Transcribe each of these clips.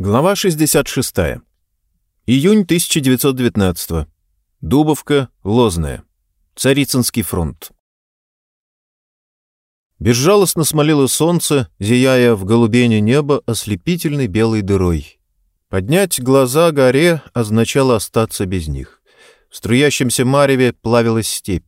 Глава 66. Июнь 1919. Дубовка, Лозная. Царицынский фронт. Безжалостно смолило солнце, зияя в голубене неба ослепительной белой дырой. Поднять глаза горе означало остаться без них. В струящемся мареве плавилась степь.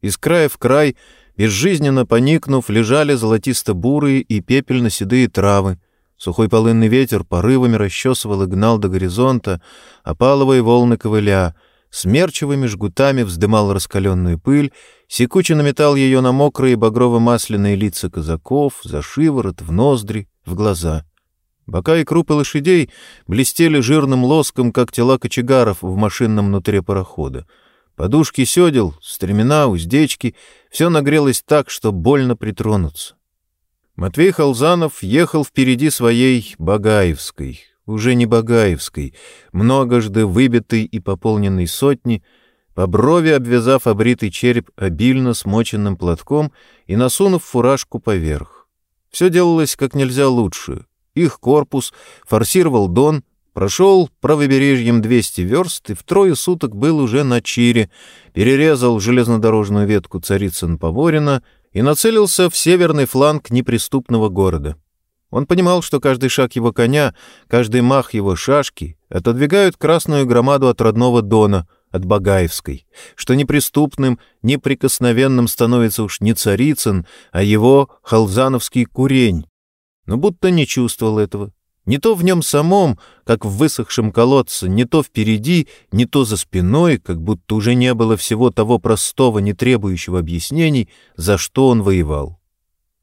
Из края в край, безжизненно поникнув, лежали золотисто-бурые и пепельно-седые травы — Сухой полынный ветер порывами расчесывал и гнал до горизонта, опаловые волны ковыля, смерчевыми жгутами вздымал раскаленную пыль, секуче наметал ее на мокрые багрово-масляные лица казаков, за шиворот, в ноздри, в глаза. Бока и крупы лошадей блестели жирным лоском, как тела кочегаров в машинном нутре парохода. Подушки седел, стремена, уздечки — все нагрелось так, что больно притронуться. Матвей Халзанов ехал впереди своей Багаевской, уже не Багаевской, многожды выбитой и пополненной сотни, по брови обвязав обритый череп обильно смоченным платком и насунув фуражку поверх. Все делалось как нельзя лучше. Их корпус форсировал Дон, прошел правобережьем 200 верст и в трое суток был уже на Чире, перерезал железнодорожную ветку Царицын-Поворина — и нацелился в северный фланг неприступного города. Он понимал, что каждый шаг его коня, каждый мах его шашки отодвигают красную громаду от родного Дона, от Багаевской, что неприступным, неприкосновенным становится уж не Царицын, а его халзановский курень. Но будто не чувствовал этого, не то в нем самом, как в высохшем колодце, не то впереди, не то за спиной, как будто уже не было всего того простого, не требующего объяснений, за что он воевал.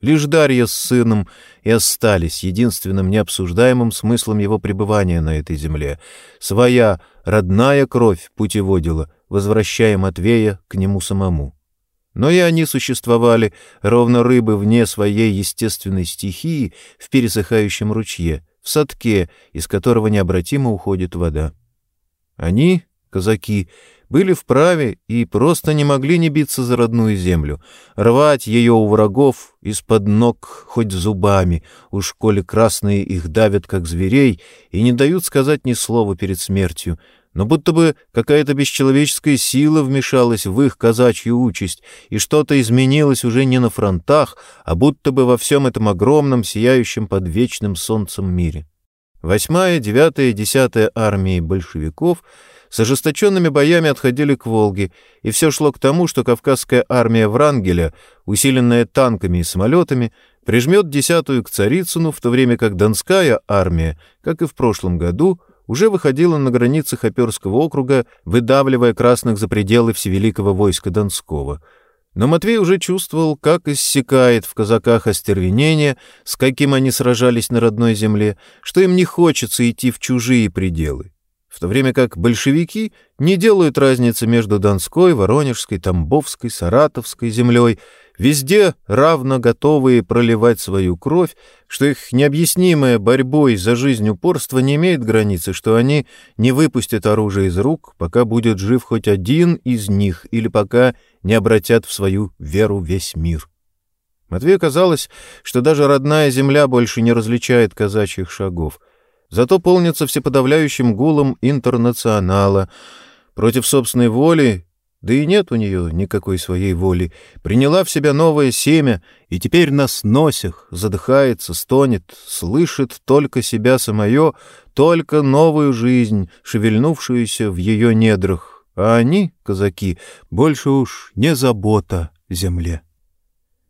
Лишь Дарья с сыном и остались единственным необсуждаемым смыслом его пребывания на этой земле. Своя родная кровь путеводила, возвращая Матвея к нему самому. Но и они существовали, ровно рыбы вне своей естественной стихии в пересыхающем ручье — в садке, из которого необратимо уходит вода. Они, казаки, были вправе и просто не могли не биться за родную землю, рвать ее у врагов из-под ног хоть зубами, уж коли красные их давят, как зверей, и не дают сказать ни слова перед смертью, но будто бы какая-то бесчеловеческая сила вмешалась в их казачью участь, и что-то изменилось уже не на фронтах, а будто бы во всем этом огромном, сияющем под вечным солнцем мире. Восьмая, девятая, десятая армии большевиков с ожесточенными боями отходили к Волге, и все шло к тому, что Кавказская армия Врангеля, усиленная танками и самолетами, прижмет десятую к Царицыну, в то время как Донская армия, как и в прошлом году, уже выходила на границы Хоперского округа, выдавливая красных за пределы всевеликого войска Донского. Но Матвей уже чувствовал, как иссякает в казаках остервенение, с каким они сражались на родной земле, что им не хочется идти в чужие пределы. В то время как большевики не делают разницы между Донской, Воронежской, Тамбовской, Саратовской землей, везде равно готовые проливать свою кровь, что их необъяснимая борьбой за жизнь упорство не имеет границы, что они не выпустят оружие из рук, пока будет жив хоть один из них или пока не обратят в свою веру весь мир. Матвею казалось, что даже родная земля больше не различает казачьих шагов, зато полнится всеподавляющим гулом интернационала. Против собственной воли да и нет у нее никакой своей воли, приняла в себя новое семя и теперь на сносях задыхается, стонет, слышит только себя самое, только новую жизнь, шевельнувшуюся в ее недрах, а они, казаки, больше уж не забота земле.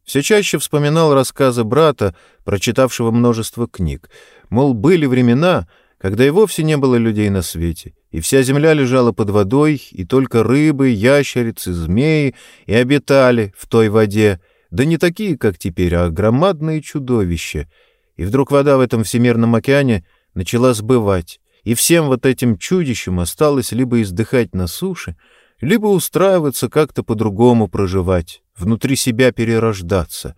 Все чаще вспоминал рассказы брата, прочитавшего множество книг. Мол, были времена, когда и вовсе не было людей на свете, и вся земля лежала под водой, и только рыбы, ящерицы, змеи и обитали в той воде, да не такие, как теперь, а громадные чудовища. И вдруг вода в этом всемирном океане начала сбывать, и всем вот этим чудищам осталось либо издыхать на суше, либо устраиваться как-то по-другому проживать, внутри себя перерождаться.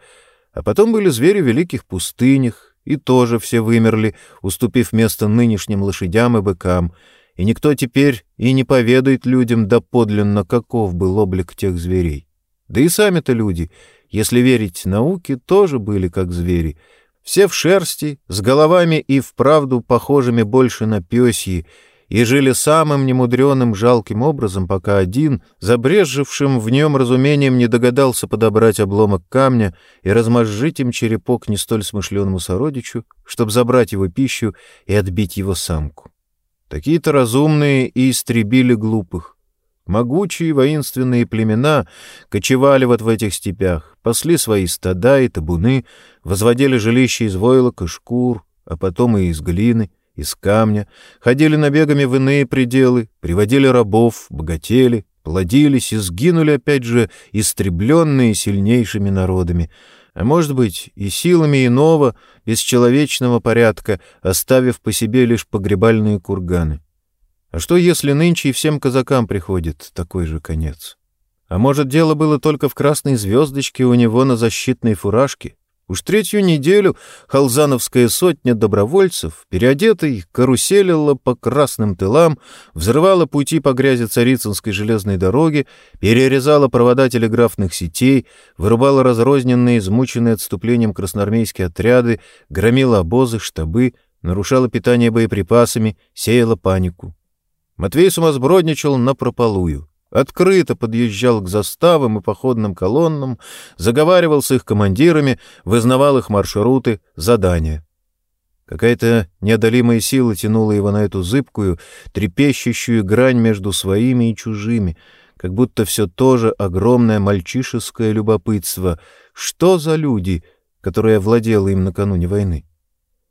А потом были звери в великих пустынях, и тоже все вымерли, уступив место нынешним лошадям и быкам, и никто теперь и не поведает людям доподлинно, каков был облик тех зверей. Да и сами-то люди, если верить науке, тоже были как звери. все в шерсти, с головами и вправду похожими больше на пёсьи, и жили самым немудреным жалким образом, пока один, забрежевшим в нем разумением, не догадался подобрать обломок камня и размозжить им черепок не столь смышленому сородичу, чтобы забрать его пищу и отбить его самку. Такие-то разумные и истребили глупых. Могучие воинственные племена кочевали вот в этих степях, пасли свои стада и табуны, возводили жилища из войлок и шкур, а потом и из глины — из камня, ходили набегами в иные пределы, приводили рабов, богатели, плодились и сгинули опять же истребленные сильнейшими народами, а может быть и силами иного, бесчеловечного порядка, оставив по себе лишь погребальные курганы. А что, если нынче и всем казакам приходит такой же конец? А может, дело было только в красной звездочке у него на защитной фуражке? Уж третью неделю халзановская сотня добровольцев, переодетой, каруселила по красным тылам, взрывала пути по грязи Царицынской железной дороги, перерезала провода телеграфных сетей, вырубала разрозненные, измученные отступлением красноармейские отряды, громила обозы, штабы, нарушала питание боеприпасами, сеяла панику. Матвей сумасбродничал напропалую. Открыто подъезжал к заставам и походным колоннам, заговаривал с их командирами, вызнавал их маршруты, задания. Какая-то неодолимая сила тянула его на эту зыбкую, трепещущую грань между своими и чужими, как будто все тоже огромное мальчишеское любопытство. Что за люди, которые овладело им накануне войны?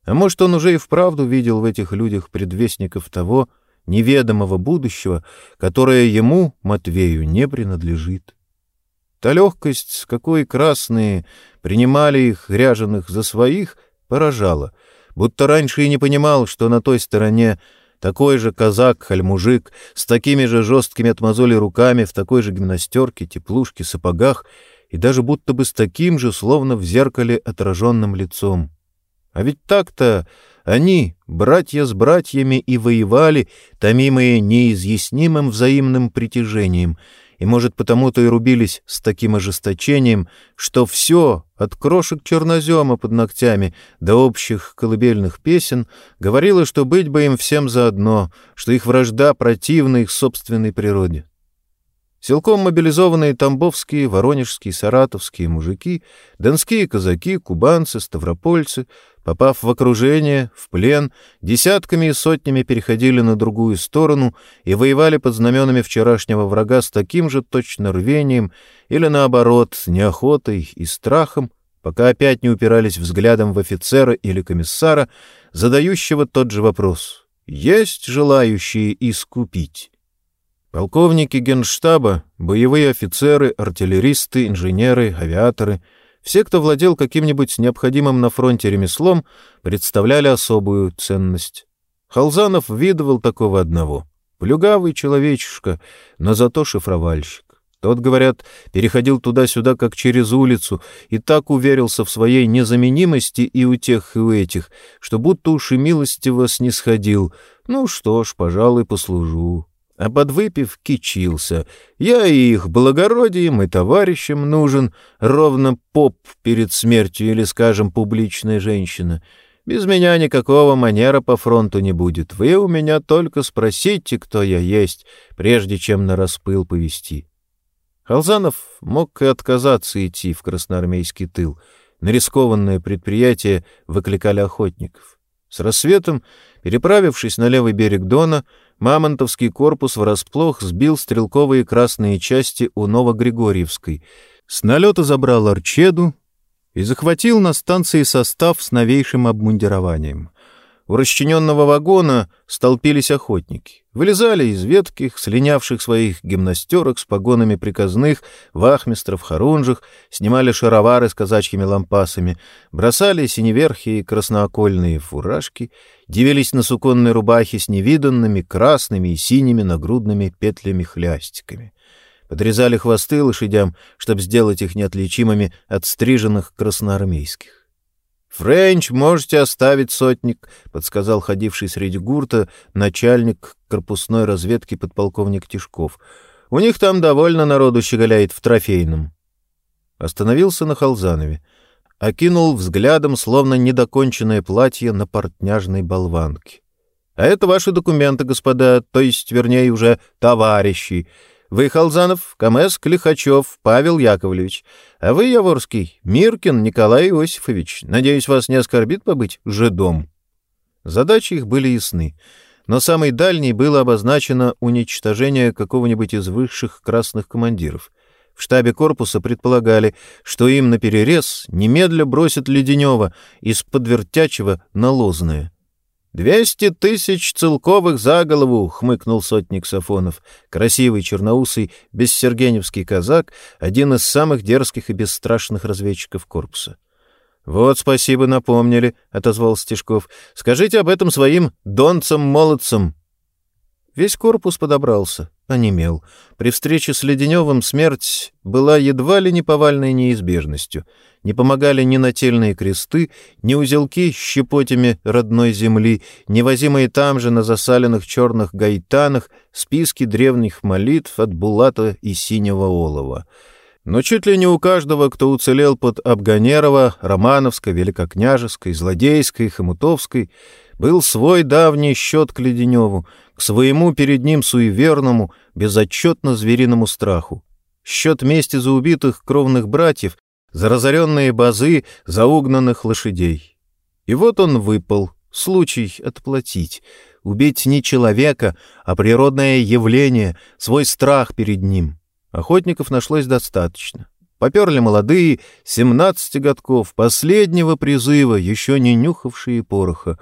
А может, он уже и вправду видел в этих людях предвестников того, неведомого будущего, которое ему, Матвею, не принадлежит. Та легкость, с какой красные принимали их, ряженых за своих, поражала, будто раньше и не понимал, что на той стороне такой же казак, хальмужик, с такими же жесткими от мозоли руками, в такой же гимнастерке, теплушке, сапогах и даже будто бы с таким же, словно в зеркале, отраженным лицом. А ведь так-то они, братья с братьями, и воевали, томимые неизъяснимым взаимным притяжением, и, может, потому-то и рубились с таким ожесточением, что все, от крошек чернозема под ногтями до общих колыбельных песен, говорило, что быть бы им всем заодно, что их вражда противна их собственной природе. Силком мобилизованные тамбовские, воронежские, саратовские мужики, донские казаки, кубанцы, ставропольцы, попав в окружение, в плен, десятками и сотнями переходили на другую сторону и воевали под знаменами вчерашнего врага с таким же точно рвением или, наоборот, неохотой и страхом, пока опять не упирались взглядом в офицера или комиссара, задающего тот же вопрос «Есть желающие искупить?» Полковники генштаба, боевые офицеры, артиллеристы, инженеры, авиаторы — все, кто владел каким-нибудь необходимым на фронте ремеслом, представляли особую ценность. Халзанов видывал такого одного. Плюгавый человечишка, но зато шифровальщик. Тот, говорят, переходил туда-сюда, как через улицу, и так уверился в своей незаменимости и у тех, и у этих, что будто уж и милостиво снисходил. Ну что ж, пожалуй, послужу а подвыпив кичился. Я и их благородием и товарищам нужен, ровно поп перед смертью или, скажем, публичная женщина. Без меня никакого манера по фронту не будет. Вы у меня только спросите, кто я есть, прежде чем на распыл повести. Халзанов мог и отказаться идти в красноармейский тыл. На рискованное предприятие выкликали охотников. С рассветом, переправившись на левый берег Дона, Мамонтовский корпус врасплох сбил стрелковые красные части у Новогригорьевской, с налета забрал Арчеду и захватил на станции состав с новейшим обмундированием. У расчиненного вагона столпились охотники. Вылезали из ветких, слинявших своих гимнастерок с погонами приказных, вахмистров, хорунжих, снимали шаровары с казачьими лампасами, бросали синеверхие красноокольные фуражки, дивились на суконные рубахи с невиданными красными и синими нагрудными петлями-хлястиками. Подрезали хвосты лошадям, чтобы сделать их неотличимыми от стриженных красноармейских. «Френч можете оставить, сотник», — подсказал ходивший среди гурта начальник корпусной разведки подполковник Тишков. «У них там довольно народу щеголяет в трофейном». Остановился на Халзанове. окинул взглядом словно недоконченное платье на портняжной болванке. «А это ваши документы, господа, то есть, вернее, уже товарищи. Вы, Халзанов, Камеск, Лихачев, Павел Яковлевич. А вы, Яворский, Миркин Николай Иосифович. Надеюсь, вас не оскорбит побыть жидом?» Задачи их были ясны, но самой дальней было обозначено уничтожение какого-нибудь из высших красных командиров. В штабе корпуса предполагали, что им на перерез немедля бросят Леденева из-под вертячего на Лозное. «Двести тысяч целковых за голову!» — хмыкнул сотник Сафонов. Красивый, черноусый, бессергеневский казак, один из самых дерзких и бесстрашных разведчиков корпуса. «Вот спасибо, напомнили», — отозвался Стешков. «Скажите об этом своим донцам-молодцам». Весь корпус подобрался, онемел. При встрече с Леденевым смерть была едва ли не повальной неизбежностью — не помогали ни нательные кресты, ни узелки с щепотями родной земли, ни возимые там же на засаленных черных гайтанах списки древних молитв от Булата и Синего Олова. Но чуть ли не у каждого, кто уцелел под Абганерова, Романовской, Великокняжеской, Злодейской, Хомутовской, был свой давний счет к Леденеву, к своему перед ним суеверному, безотчетно звериному страху. Счет мести за убитых кровных братьев, за разоренные базы, за угнанных лошадей. И вот он выпал, случай отплатить, убить не человека, а природное явление, свой страх перед ним. Охотников нашлось достаточно. Поперли молодые, семнадцати годков, последнего призыва, еще не нюхавшие пороха.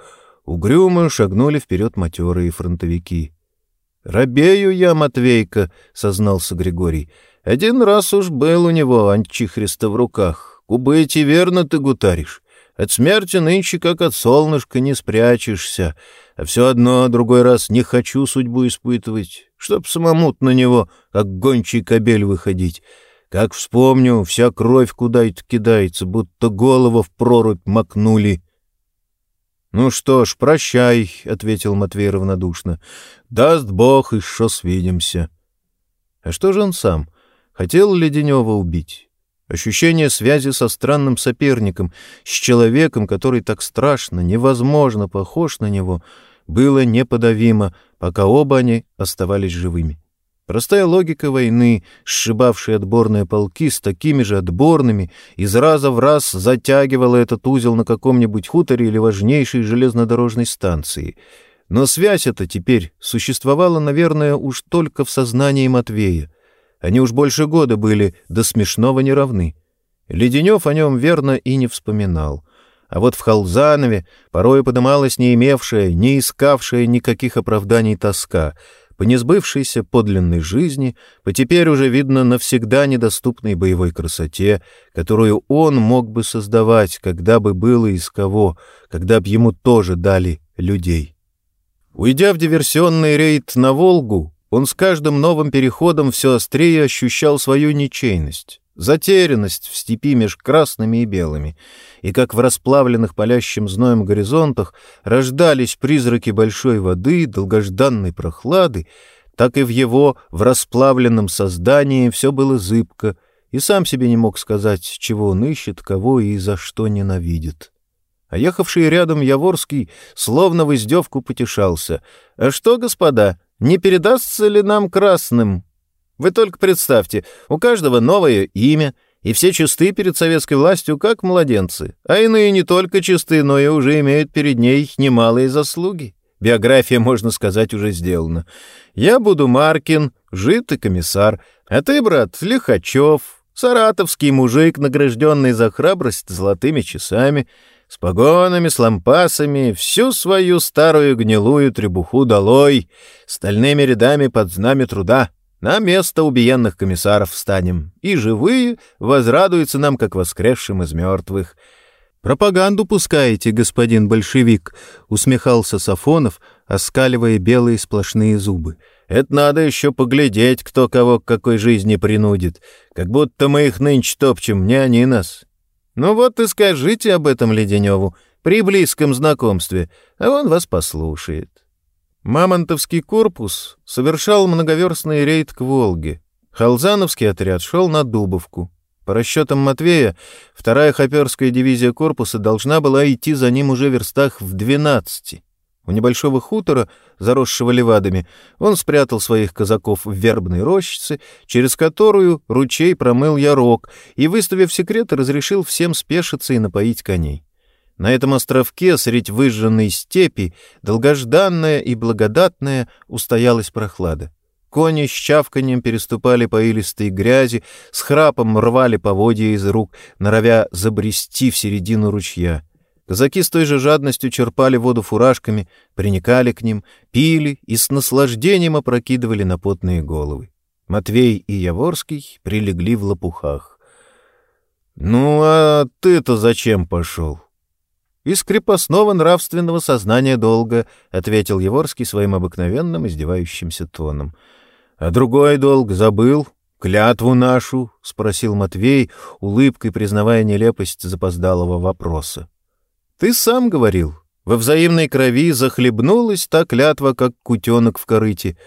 Угрюмо шагнули вперед матерые фронтовики. — Робею я, Матвейка, — сознался Григорий. Один раз уж был у него антихриста в руках. Губы эти верно ты гутаришь. От смерти нынче, как от солнышка, не спрячешься. А все одно, другой раз не хочу судьбу испытывать, чтоб самому на него, как гончий кобель, выходить. Как вспомню, вся кровь куда-то кидается, будто голову в прорубь макнули. — Ну что ж, прощай, — ответил Матвей равнодушно. — Даст Бог, ишо свидимся. А что же он сам? — Хотел Леденева убить. Ощущение связи со странным соперником, с человеком, который так страшно, невозможно похож на него, было неподавимо, пока оба они оставались живыми. Простая логика войны, сшибавшая отборные полки с такими же отборными, из раза в раз затягивала этот узел на каком-нибудь хуторе или важнейшей железнодорожной станции. Но связь эта теперь существовала, наверное, уж только в сознании Матвея. Они уж больше года были до смешного неравны. Леденев о нем верно и не вспоминал. А вот в Халзанове порой подымалась не имевшая, не искавшая никаких оправданий тоска, по несбывшейся подлинной жизни, по теперь уже, видно, навсегда недоступной боевой красоте, которую он мог бы создавать, когда бы было из кого, когда б ему тоже дали людей. Уйдя в диверсионный рейд на Волгу, он с каждым новым переходом все острее ощущал свою ничейность, затерянность в степи меж красными и белыми, и как в расплавленных палящим зноем горизонтах рождались призраки большой воды, долгожданной прохлады, так и в его, в расплавленном создании все было зыбко, и сам себе не мог сказать, чего он ищет, кого и за что ненавидит. А ехавший рядом Яворский словно в издевку потешался. «А что, господа, не передастся ли нам красным? Вы только представьте, у каждого новое имя, и все чисты перед советской властью, как младенцы, а иные не только чисты, но и уже имеют перед ней немалые заслуги. Биография, можно сказать, уже сделана. Я буду Маркин, жит и комиссар, а ты, брат, Лихачев, саратовский мужик, награжденный за храбрость золотыми часами, с погонами, с лампасами, всю свою старую гнилую требуху долой, стальными рядами под знамя труда. На место убиенных комиссаров встанем, и живые возрадуются нам, как воскресшим из мертвых. «Пропаганду пускаете, господин большевик», — усмехался Сафонов, оскаливая белые сплошные зубы. «Это надо еще поглядеть, кто кого к какой жизни принудит. Как будто мы их нынче топчем, не они нас. Ну вот и скажите об этом Леденеву при близком знакомстве, а он вас послушает. Мамонтовский корпус совершал многоверстный рейд к Волге. Халзановский отряд шел на Дубовку. По расчетам Матвея, вторая хоперская дивизия корпуса должна была идти за ним уже в верстах в двенадцати. У небольшого хутора, заросшего левадами, он спрятал своих казаков в вербной рощице, через которую ручей промыл ярок, и, выставив секрет, разрешил всем спешиться и напоить коней. На этом островке, средь выжженной степи, долгожданная и благодатная, устоялась прохлада. Кони с чавканием переступали по илистой грязи, с храпом рвали поводья из рук, норовя забрести в середину ручья. Казаки с той же жадностью черпали воду фуражками, приникали к ним, пили и с наслаждением опрокидывали на потные головы. Матвей и Яворский прилегли в лопухах. — Ну, а ты-то зачем пошел? — Из крепостного нравственного сознания долга, — ответил Яворский своим обыкновенным издевающимся тоном. — а другой долг забыл? Клятву нашу? — спросил Матвей, улыбкой признавая нелепость запоздалого вопроса. — Ты сам говорил. Во взаимной крови захлебнулась та клятва, как кутенок в корыте.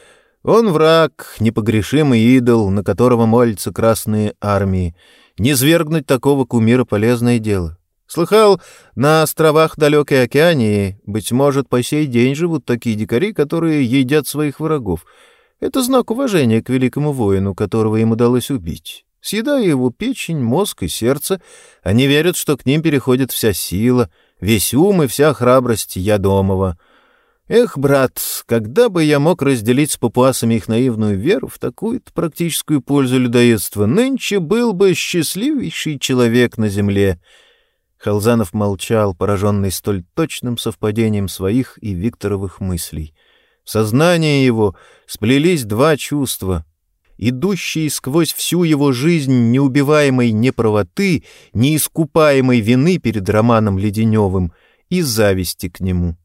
Он враг, непогрешимый идол, на которого молятся красные армии. Не свергнуть такого кумира — полезное дело. Слыхал, на островах далекой океании, быть может, по сей день живут такие дикари, которые едят своих врагов — это знак уважения к великому воину, которого им удалось убить. Съедая его печень, мозг и сердце, они верят, что к ним переходит вся сила, весь ум и вся храбрость Ядомова. Эх, брат, когда бы я мог разделить с папуасами их наивную веру в такую-то практическую пользу людоедства, нынче был бы счастливейший человек на земле. Халзанов молчал, пораженный столь точным совпадением своих и Викторовых мыслей. В сознании его сплелись два чувства, идущие сквозь всю его жизнь неубиваемой неправоты, неискупаемой вины перед Романом Леденевым и зависти к нему.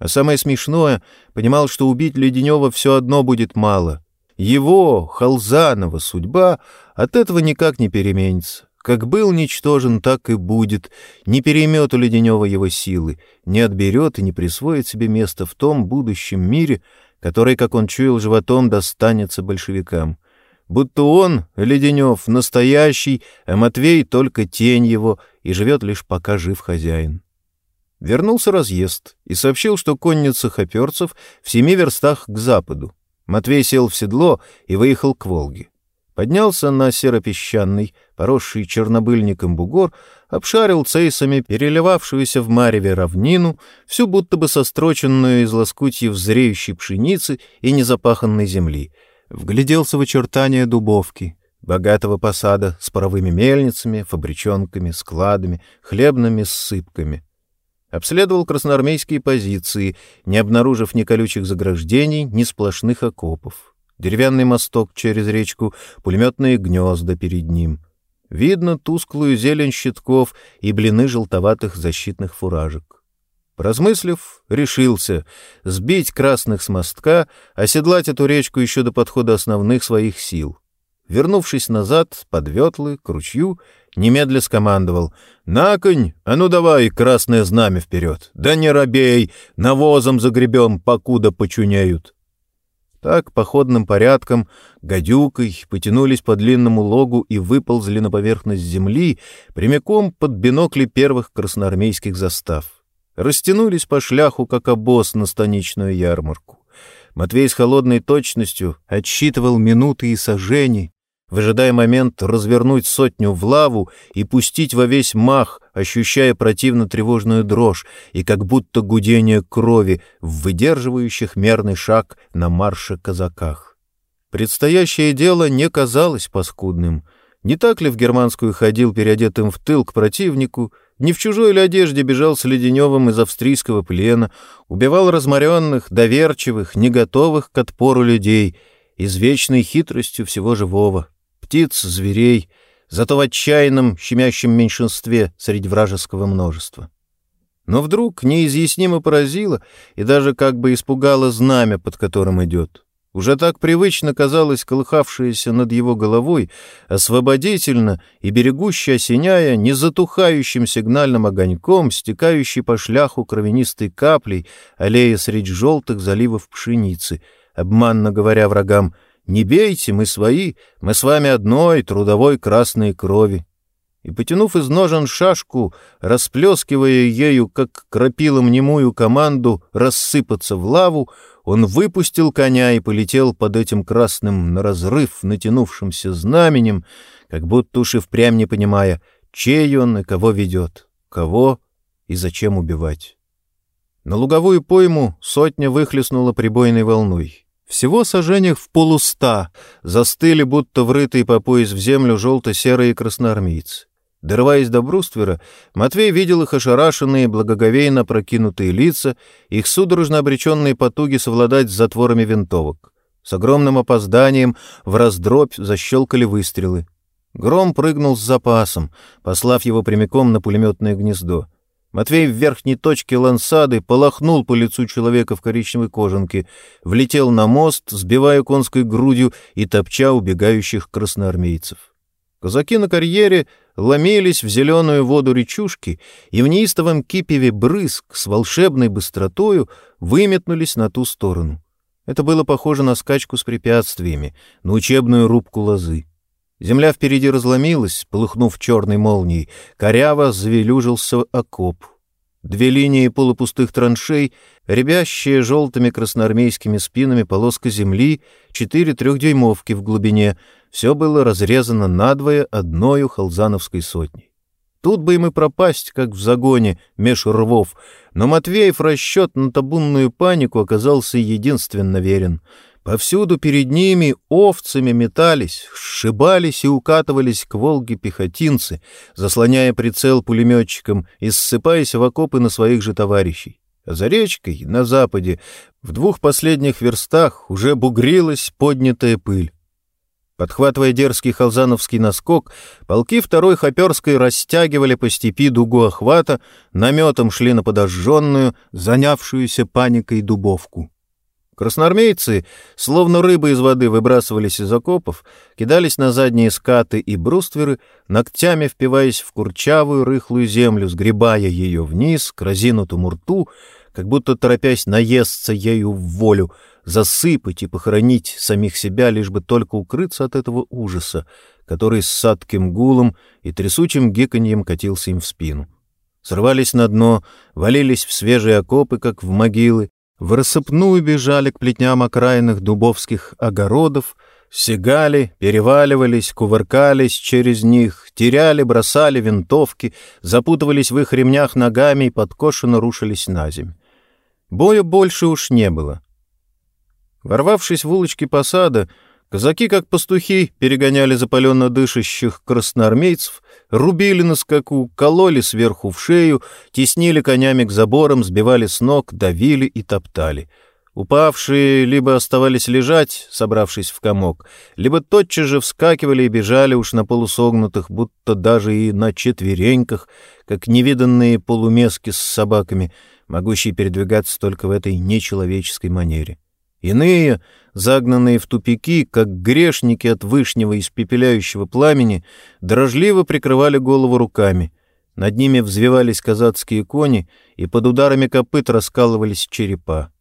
А самое смешное, понимал, что убить Леденева все одно будет мало. Его, Халзанова, судьба от этого никак не переменится. Как был ничтожен, так и будет. Не переймет у Леденева его силы, не отберет и не присвоит себе место в том будущем мире, который, как он чуял животом, достанется большевикам. Будто он, Леденев, настоящий, а Матвей — только тень его, и живет лишь пока жив хозяин. Вернулся разъезд и сообщил, что конница хоперцев в семи верстах к западу. Матвей сел в седло и выехал к Волге поднялся на серопесчаный, поросший чернобыльником бугор, обшарил цейсами переливавшуюся в мареве равнину, всю будто бы состроченную из лоскутьев зреющей пшеницы и незапаханной земли, вгляделся в очертания дубовки, богатого посада с паровыми мельницами, фабричонками, складами, хлебными ссыпками. Обследовал красноармейские позиции, не обнаружив ни колючих заграждений, ни сплошных окопов деревянный мосток через речку, пулеметные гнезда перед ним. Видно тусклую зелень щитков и блины желтоватых защитных фуражек. Поразмыслив, решился сбить красных с мостка, оседлать эту речку еще до подхода основных своих сил. Вернувшись назад, под ветлы, к ручью, немедля скомандовал. «На конь! А ну давай, красное знамя вперед! Да не робей! Навозом загребем, покуда почуняют!» Так, походным порядком, гадюкой, потянулись по длинному логу и выползли на поверхность земли прямиком под бинокли первых красноармейских застав. Растянулись по шляху, как обоз на станичную ярмарку. Матвей с холодной точностью отсчитывал минуты и сожжений, выжидая момент развернуть сотню в лаву и пустить во весь мах, ощущая противно-тревожную дрожь и как будто гудение крови в выдерживающих мерный шаг на марше казаках. Предстоящее дело не казалось паскудным. Не так ли в германскую ходил переодетым в тыл к противнику, не в чужой ли одежде бежал с Леденевым из австрийского плена, убивал разморенных, доверчивых, не готовых к отпору людей, извечной хитростью всего живого птиц, зверей, зато в отчаянном, щемящем меньшинстве среди вражеского множества. Но вдруг неизъяснимо поразило и даже как бы испугало знамя, под которым идет. Уже так привычно казалось колыхавшееся над его головой, освободительно и берегуще осеняя незатухающим сигнальным огоньком, стекающий по шляху кровянистой каплей, аллея среди желтых заливов пшеницы, обманно говоря врагам — не бейте, мы свои, мы с вами одной трудовой красной крови. и, потянув из ножен шашку, расплескивая ею, как крапилом немую команду, рассыпаться в лаву, он выпустил коня и полетел под этим красным на разрыв натянувшимся знаменем, как будто уж и впрямь не понимая, чей он и кого ведет, кого и зачем убивать. На луговую пойму сотня выхлестнула прибойной волной. Всего сожжениях в полуста застыли, будто врытые по пояс в землю желто-серые красноармейцы. Дорваясь до бруствера, Матвей видел их ошарашенные, благоговейно прокинутые лица, их судорожно обреченные потуги совладать с затворами винтовок. С огромным опозданием в раздробь защелкали выстрелы. Гром прыгнул с запасом, послав его прямиком на пулеметное гнездо. Матвей в верхней точке лансады полохнул по лицу человека в коричневой кожанке, влетел на мост, сбивая конской грудью и топча убегающих красноармейцев. Казаки на карьере ломились в зеленую воду речушки и в неистовом кипеве брызг с волшебной быстротою выметнулись на ту сторону. Это было похоже на скачку с препятствиями, на учебную рубку лозы. Земля впереди разломилась, полыхнув черной молнией, коряво завелюжился окоп. Две линии полупустых траншей, рябящие желтыми красноармейскими спинами полоска земли, четыре трехдюймовки в глубине — все было разрезано надвое одною халзановской сотней. Тут бы им и пропасть, как в загоне, меж рвов, но Матвеев расчет на табунную панику оказался единственно верен. Повсюду перед ними овцами метались, сшибались и укатывались к Волге пехотинцы, заслоняя прицел пулеметчикам и ссыпаясь в окопы на своих же товарищей. А за речкой, на западе, в двух последних верстах уже бугрилась поднятая пыль. Подхватывая дерзкий халзановский наскок, полки второй Хоперской растягивали по степи дугу охвата, наметом шли на подожженную, занявшуюся паникой дубовку. Красноармейцы, словно рыбы из воды, выбрасывались из окопов, кидались на задние скаты и брустверы, ногтями впиваясь в курчавую рыхлую землю, сгребая ее вниз к разинутому рту, как будто торопясь наесться ею в волю — засыпать и похоронить самих себя, лишь бы только укрыться от этого ужаса, который с садким гулом и трясучим гиканьем катился им в спину. Срывались на дно, валились в свежие окопы, как в могилы, в рассыпную бежали к плетням окраинных дубовских огородов, сигали, переваливались, кувыркались через них, теряли, бросали винтовки, запутывались в их ремнях ногами и подкошенно рушились на земь. Боя больше уж не было. Ворвавшись в улочки посада, казаки, как пастухи, перегоняли запаленно дышащих красноармейцев, рубили на скаку, кололи сверху в шею, теснили конями к заборам, сбивали с ног, давили и топтали. Упавшие либо оставались лежать, собравшись в комок, либо тотчас же вскакивали и бежали уж на полусогнутых, будто даже и на четвереньках, как невиданные полумески с собаками, могущие передвигаться только в этой нечеловеческой манере. Иные, загнанные в тупики, как грешники от вышнего испепеляющего пламени, дрожливо прикрывали голову руками. Над ними взвивались казацкие кони, и под ударами копыт раскалывались черепа.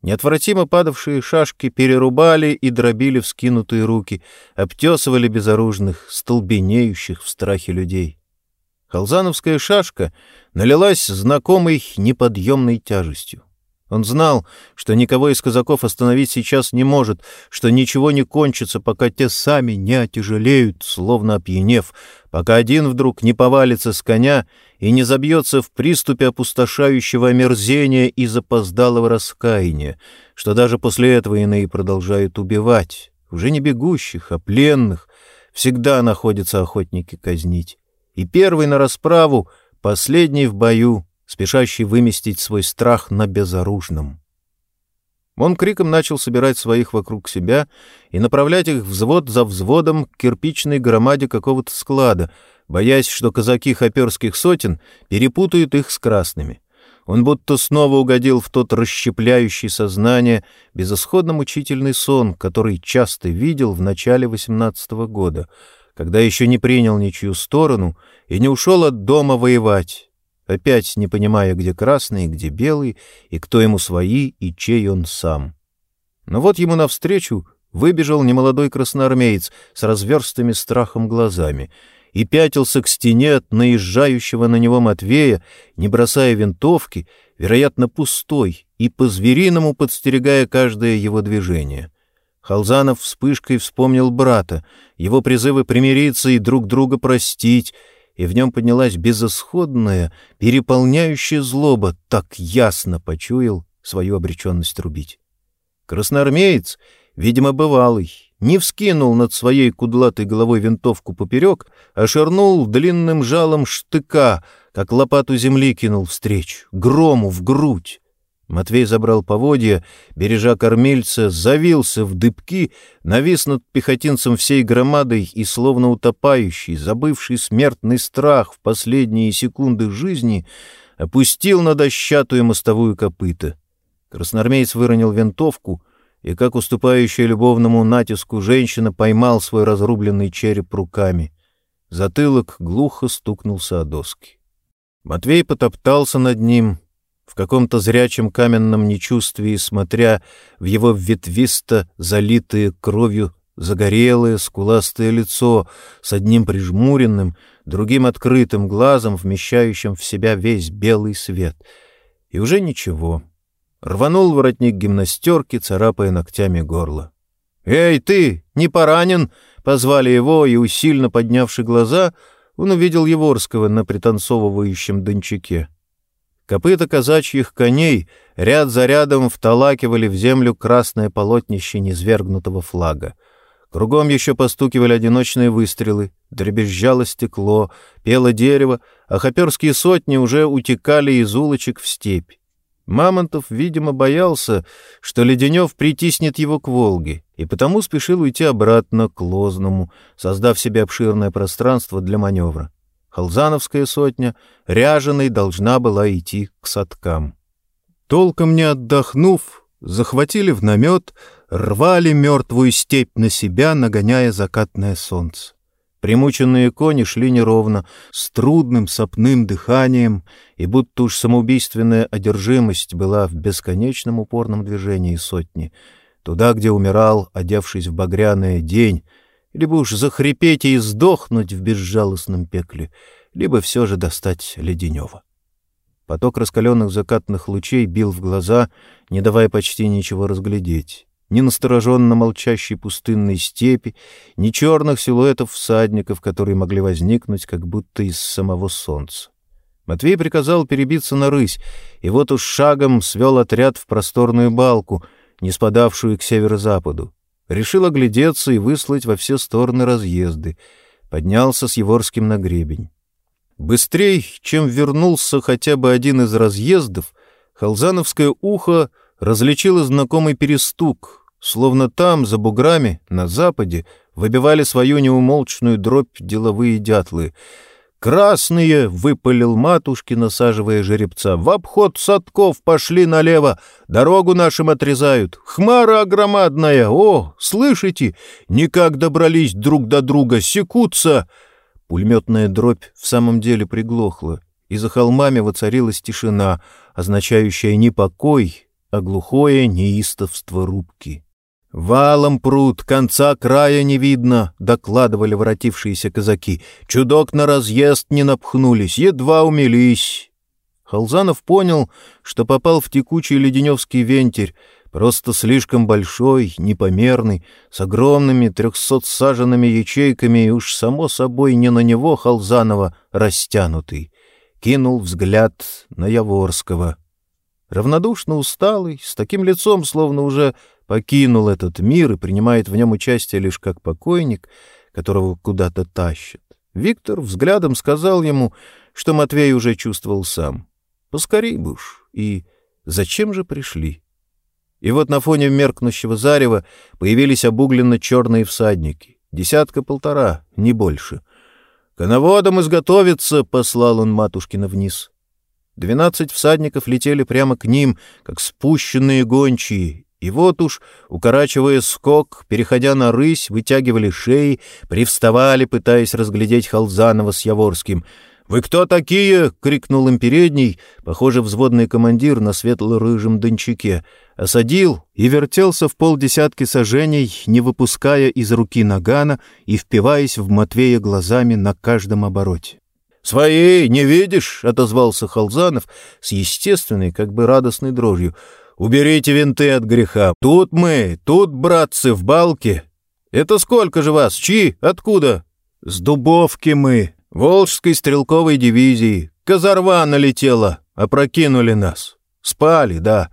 Неотвратимо падавшие шашки перерубали и дробили вскинутые руки, обтесывали безоружных, столбенеющих в страхе людей. Халзановская шашка налилась знакомой неподъемной тяжестью. Он знал, что никого из казаков остановить сейчас не может, что ничего не кончится, пока те сами не отяжелеют, словно опьянев, пока один вдруг не повалится с коня и не забьется в приступе опустошающего омерзения и запоздалого раскаяния, что даже после этого иные продолжают убивать, уже не бегущих, а пленных, всегда находятся охотники казнить. И первый на расправу, последний в бою — спешащий выместить свой страх на безоружном. Он криком начал собирать своих вокруг себя и направлять их взвод за взводом к кирпичной громаде какого-то склада, боясь, что казаки хоперских сотен перепутают их с красными. Он будто снова угодил в тот расщепляющий сознание безысходно мучительный сон, который часто видел в начале восемнадцатого года, когда еще не принял ничью сторону и не ушел от дома воевать, опять не понимая, где красный, где белый, и кто ему свои, и чей он сам. Но вот ему навстречу выбежал немолодой красноармеец с разверстыми страхом глазами, и пятился к стене от наезжающего на него Матвея, не бросая винтовки, вероятно, пустой, и по-звериному подстерегая каждое его движение. Халзанов вспышкой вспомнил брата, его призывы примириться и друг друга простить, и в нем поднялась безысходная, переполняющая злоба, так ясно почуял свою обреченность рубить. Красноармеец, видимо, бывалый, не вскинул над своей кудлатой головой винтовку поперек, а шарнул длинным жалом штыка, как лопату земли кинул встреч, грому в грудь. Матвей забрал поводья, бережа кормильца, завился в дыбки, навис над пехотинцем всей громадой и, словно утопающий, забывший смертный страх в последние секунды жизни, опустил на дощатую мостовую копыта. Красноармеец выронил винтовку и, как уступающая любовному натиску женщина, поймал свой разрубленный череп руками. Затылок глухо стукнулся о доски. Матвей потоптался над ним, в каком-то зрячем каменном нечувствии, смотря в его ветвисто залитое кровью загорелое, скуластое лицо с одним прижмуренным, другим открытым глазом, вмещающим в себя весь белый свет. И уже ничего. Рванул воротник гимнастерки, царапая ногтями горло. «Эй, ты, не поранен!» — позвали его, и, усильно поднявши глаза, он увидел Еворского на пританцовывающем дончаке. Копыта казачьих коней ряд за рядом вталакивали в землю красное полотнище низвергнутого флага. Кругом еще постукивали одиночные выстрелы, дребезжало стекло, пело дерево, а хоперские сотни уже утекали из улочек в степь. Мамонтов, видимо, боялся, что Леденев притиснет его к Волге, и потому спешил уйти обратно к Лозному, создав себе обширное пространство для маневра. Халзановская сотня, ряженой, должна была идти к садкам. Толком не отдохнув, захватили в намет, рвали мертвую степь на себя, нагоняя закатное солнце. Примученные кони шли неровно, с трудным сопным дыханием, и будто уж самоубийственная одержимость была в бесконечном упорном движении сотни, туда, где умирал, одевшись в багряное день, либо уж захрипеть и сдохнуть в безжалостном пекле, либо все же достать Леденева. Поток раскаленных закатных лучей бил в глаза, не давая почти ничего разглядеть ни настороженно молчащей пустынной степи, ни черных силуэтов всадников, которые могли возникнуть как будто из самого солнца. Матвей приказал перебиться на рысь, и вот уж шагом свел отряд в просторную балку, не спадавшую к северо-западу. Решил оглядеться и выслать во все стороны разъезды. Поднялся с Еворским на гребень. Быстрей, чем вернулся хотя бы один из разъездов, Халзановское ухо различило знакомый перестук, словно там, за буграми, на западе, выбивали свою неумолчную дробь деловые дятлы. «Красные!» — выпалил матушки, насаживая жеребца. «В обход садков пошли налево! Дорогу нашим отрезают! Хмара огромадная! О, слышите? Никак добрались друг до друга! Секутся!» Пулеметная дробь в самом деле приглохла, и за холмами воцарилась тишина, означающая не покой, а глухое неистовство рубки. «Валом пруд, конца края не видно», — докладывали воротившиеся казаки. «Чудок на разъезд не напхнулись, едва умились». Халзанов понял, что попал в текучий леденевский вентиль, просто слишком большой, непомерный, с огромными трехсотсаженными ячейками и уж само собой не на него Халзанова растянутый. Кинул взгляд на Яворского — равнодушно усталый, с таким лицом, словно уже покинул этот мир и принимает в нем участие лишь как покойник, которого куда-то тащат. Виктор взглядом сказал ему, что Матвей уже чувствовал сам. Поскорей бы уж. И зачем же пришли? И вот на фоне меркнущего зарева появились обугленно-черные всадники. Десятка-полтора, не больше. «Коноводом изготовиться!» — послал он матушкина вниз. Двенадцать всадников летели прямо к ним, как спущенные гончие, и вот уж, укорачивая скок, переходя на рысь, вытягивали шеи, привставали, пытаясь разглядеть Халзанова с Яворским. «Вы кто такие?» — крикнул им передний, похоже, взводный командир на светло-рыжем дончаке. Осадил и вертелся в полдесятки сажений, не выпуская из руки нагана и впиваясь в Матвея глазами на каждом обороте. «Свои, не видишь?» — отозвался Халзанов с естественной, как бы радостной дрожью. «Уберите винты от греха. Тут мы, тут, братцы, в балке. Это сколько же вас? Чьи? Откуда?» «С Дубовки мы, Волжской стрелковой дивизии. Казарва налетела, опрокинули нас. Спали, да.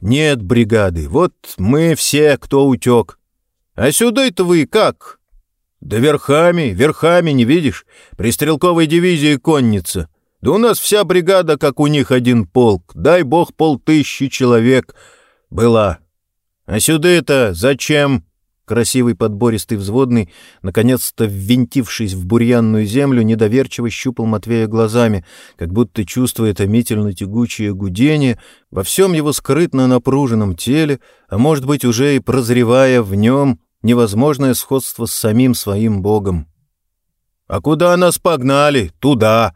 Нет бригады. Вот мы все, кто утек. А сюда-то вы как? Да верхами, верхами, не видишь? При стрелковой дивизии конница. Да у нас вся бригада, как у них один полк. Дай бог полтыщи человек была. А сюда-то зачем? Красивый подбористый взводный, наконец-то ввинтившись в бурьянную землю, недоверчиво щупал Матвея глазами, как будто чувствуя томительно-тягучее гудение во всем его скрытно напруженном теле, а может быть уже и прозревая в нем невозможное сходство с самим своим богом. «А куда нас погнали? Туда!»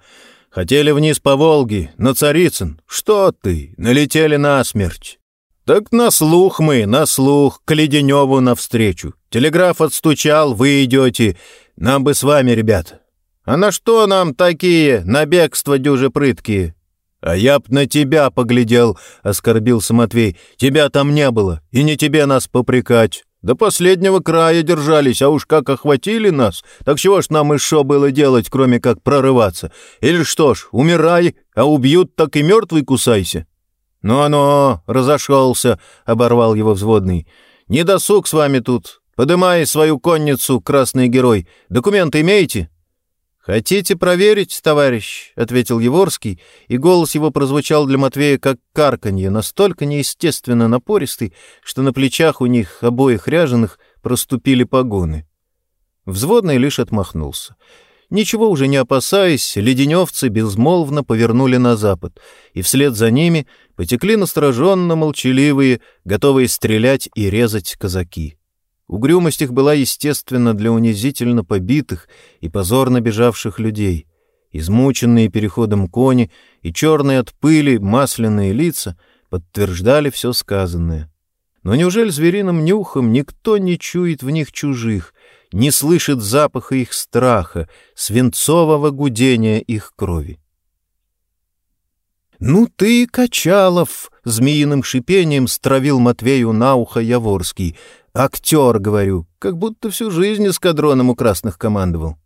Хотели вниз по Волге, на Царицын. Что ты? Налетели на смерть. «Так на слух мы, на слух, к Леденеву навстречу. Телеграф отстучал, вы идете. Нам бы с вами, ребят. А на что нам такие, на бегство дюжи прыткие?» «А я б на тебя поглядел», — оскорбился Матвей. «Тебя там не было, и не тебе нас попрекать. До последнего края держались, а уж как охватили нас, так чего ж нам еще было делать, кроме как прорываться? Или что ж, умирай, а убьют, так и мертвый кусайся». «Ну-ну, разошелся», — оборвал его взводный. «Не досуг с вами тут. Подымай свою конницу, красный герой. Документы имеете?» «Хотите проверить, товарищ?» — ответил Еворский, и голос его прозвучал для Матвея как карканье, настолько неестественно напористый, что на плечах у них, обоих ряженых, проступили погоны. Взводный лишь отмахнулся. Ничего уже не опасаясь, леденевцы безмолвно повернули на запад, и вслед за ними потекли настороженно молчаливые, готовые стрелять и резать казаки. Угрюмость их была естественна для унизительно побитых и позорно бежавших людей. Измученные переходом кони и черные от пыли масляные лица подтверждали все сказанное. Но неужели звериным нюхом никто не чует в них чужих, не слышит запаха их страха, свинцового гудения их крови. «Ну ты, Качалов!» — змеиным шипением стравил Матвею на ухо Яворский. «Актер, говорю, как будто всю жизнь эскадроном у красных командовал».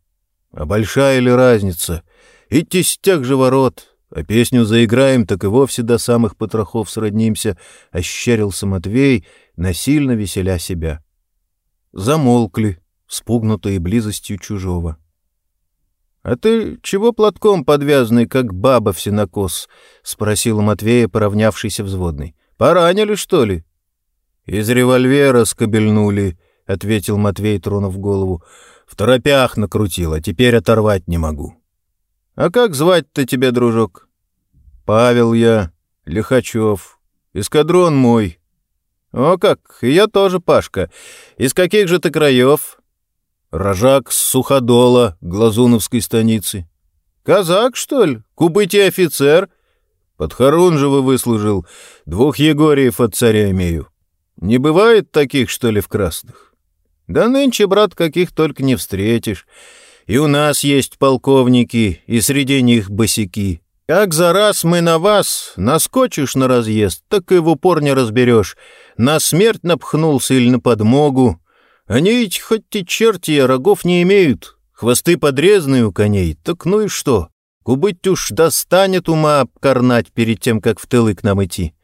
«А большая ли разница? Идти с тех же ворот, а песню заиграем, так и вовсе до самых потрохов сроднимся», — ощерился Матвей, насильно веселя себя. Замолкли, спугнутые близостью чужого. — А ты чего платком подвязанный, как баба в сенокос? — спросил Матвея, поравнявшийся взводный. — Поранили, что ли? — Из револьвера скобельнули, — ответил Матвей, тронув голову. — В торопях накрутил, а теперь оторвать не могу. — А как звать-то тебя, дружок? — Павел я, Лихачев. Эскадрон мой. — О как, и я тоже, Пашка. Из каких же ты краев? Рожак с Суходола, Глазуновской станицы. Казак, что ли? Кубыти офицер? Под Харунжева выслужил. Двух Егориев от царя имею. Не бывает таких, что ли, в красных? Да нынче, брат, каких только не встретишь. И у нас есть полковники, и среди них босики. Как за раз мы на вас, наскочишь на разъезд, так и в упор не разберешь. На смерть напхнулся или на подмогу, они ведь хоть и черти, а рогов не имеют, хвосты подрезанные у коней, так ну и что? Кубыть уж достанет ума обкорнать перед тем, как в тылы к нам идти.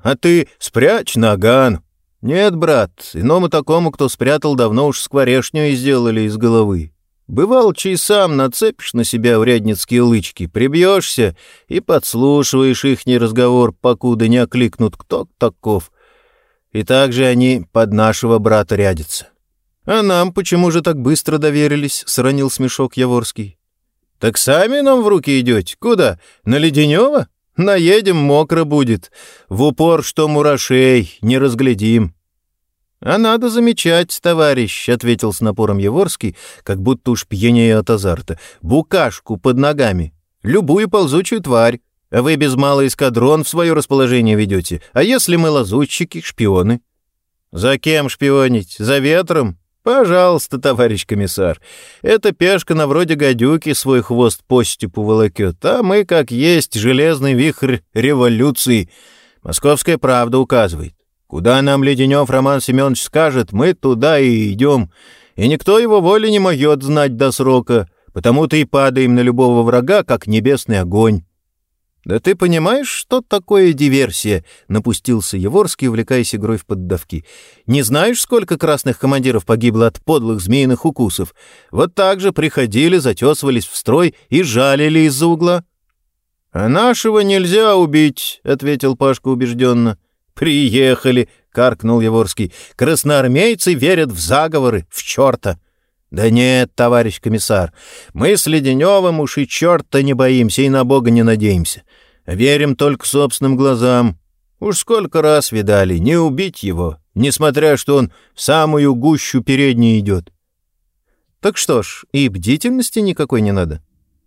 А ты спрячь наган. Нет, брат, иному такому, кто спрятал, давно уж скворешню и сделали из головы. Бывал, чей сам нацепишь на себя урядницкие лычки, прибьешься и подслушиваешь ихний разговор, покуда не окликнут кто таков. И так же они под нашего брата рядятся. «А нам почему же так быстро доверились?» — сранил смешок Яворский. «Так сами нам в руки идете? Куда? На Леденева? Наедем, мокро будет. В упор, что мурашей, не разглядим». «А надо замечать, товарищ», — ответил с напором Еворский, как будто уж пьянее от азарта. «Букашку под ногами. любую ползучую тварь. А вы без малый эскадрон в свое расположение ведете. А если мы лазутчики, шпионы? За кем шпионить? За ветром? Пожалуйста, товарищ комиссар. Эта пешка на вроде гадюки свой хвост по степу волокет, а мы, как есть, железный вихрь революции. Московская правда указывает. Куда нам Леденев Роман Семенович скажет, мы туда и идем. И никто его воли не может знать до срока, потому-то и падаем на любого врага, как небесный огонь. «Да ты понимаешь, что такое диверсия?» — напустился Еворский, увлекаясь игрой в поддавки. «Не знаешь, сколько красных командиров погибло от подлых змеиных укусов? Вот так же приходили, затесывались в строй и жалили из-за угла». «А нашего нельзя убить», — ответил Пашка убежденно. «Приехали», — каркнул Еворский. «Красноармейцы верят в заговоры, в черта». «Да нет, товарищ комиссар, мы с Леденевым уж и черта не боимся и на Бога не надеемся. Верим только собственным глазам. Уж сколько раз видали, не убить его, несмотря что он в самую гущу передней идет. Так что ж, и бдительности никакой не надо.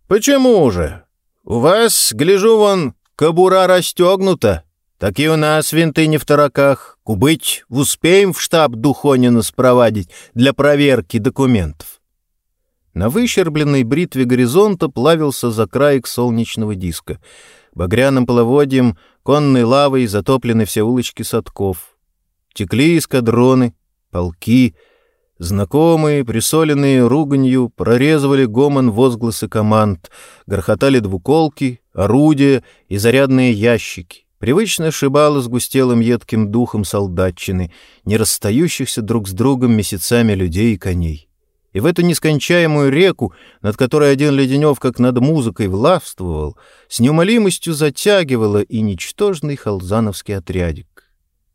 Почему же? У вас, гляжу, вон, кобура расстегнута. Так и у нас винты не в тараках. Кубыть успеем в штаб Духонина спровадить для проверки документов. На выщербленной бритве горизонта плавился за краек солнечного диска — багряным половодьем, конной лавой затоплены все улочки садков. Текли эскадроны, полки, знакомые, присоленные руганью, прорезывали гомон возгласы команд, грохотали двуколки, орудия и зарядные ящики. Привычно шибало сгустелым едким духом солдатчины, не расстающихся друг с другом месяцами людей и коней и в эту нескончаемую реку, над которой один Леденев как над музыкой властвовал, с неумолимостью затягивало и ничтожный халзановский отрядик.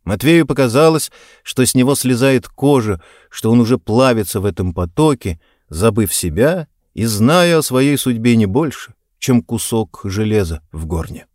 Матвею показалось, что с него слезает кожа, что он уже плавится в этом потоке, забыв себя и зная о своей судьбе не больше, чем кусок железа в горне.